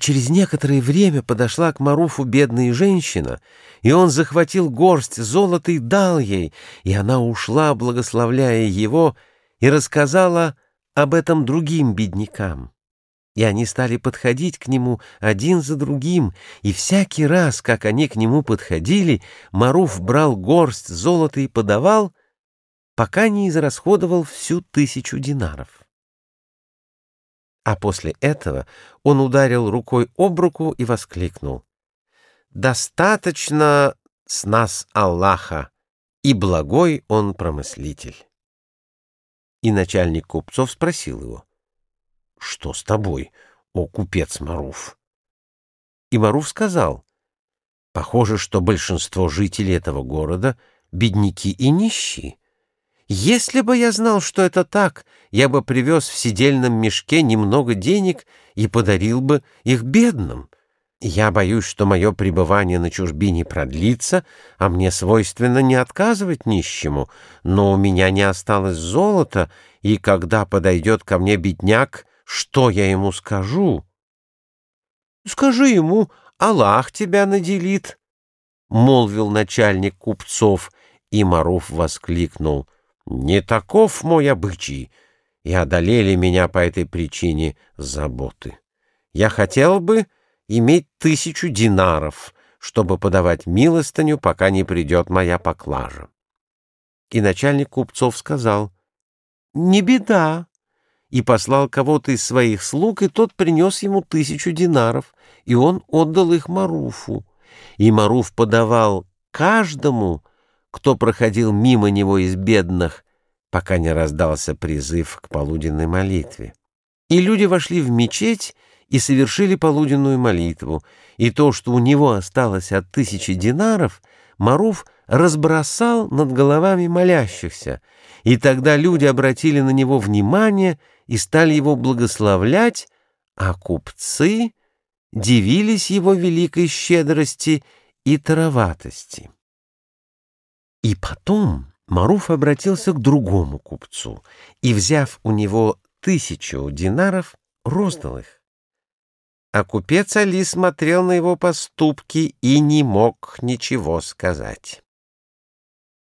через некоторое время подошла к Маруфу бедная женщина, и он захватил горсть золота и дал ей, и она ушла, благословляя его, и рассказала об этом другим беднякам. И они стали подходить к нему один за другим, и всякий раз, как они к нему подходили, Маруф брал горсть золота и подавал, пока не израсходовал всю тысячу динаров. А после этого он ударил рукой об руку и воскликнул. «Достаточно с нас Аллаха, и благой он промыслитель». И начальник купцов спросил его. «Что с тобой, о купец Маруф?» И Маруф сказал. «Похоже, что большинство жителей этого города — бедняки и нищие. Если бы я знал, что это так, я бы привез в сидельном мешке немного денег и подарил бы их бедным. Я боюсь, что мое пребывание на чужбине продлится, а мне свойственно не отказывать нищему, но у меня не осталось золота, и когда подойдет ко мне бедняк, что я ему скажу? Скажи ему, Аллах тебя наделит, — молвил начальник купцов, и Маруф воскликнул — не таков мой обычай, и одолели меня по этой причине заботы. Я хотел бы иметь тысячу динаров, чтобы подавать милостыню, пока не придет моя поклажа. И начальник купцов сказал, «Не беда», и послал кого-то из своих слуг, и тот принес ему тысячу динаров, и он отдал их Маруфу. И Маруф подавал каждому кто проходил мимо него из бедных, пока не раздался призыв к полуденной молитве. И люди вошли в мечеть и совершили полуденную молитву, и то, что у него осталось от тысячи динаров, Маруф разбросал над головами молящихся, и тогда люди обратили на него внимание и стали его благословлять, а купцы дивились его великой щедрости и тароватости. И потом Маруф обратился к другому купцу и, взяв у него тысячу динаров, роздал их. А купец Али смотрел на его поступки и не мог ничего сказать.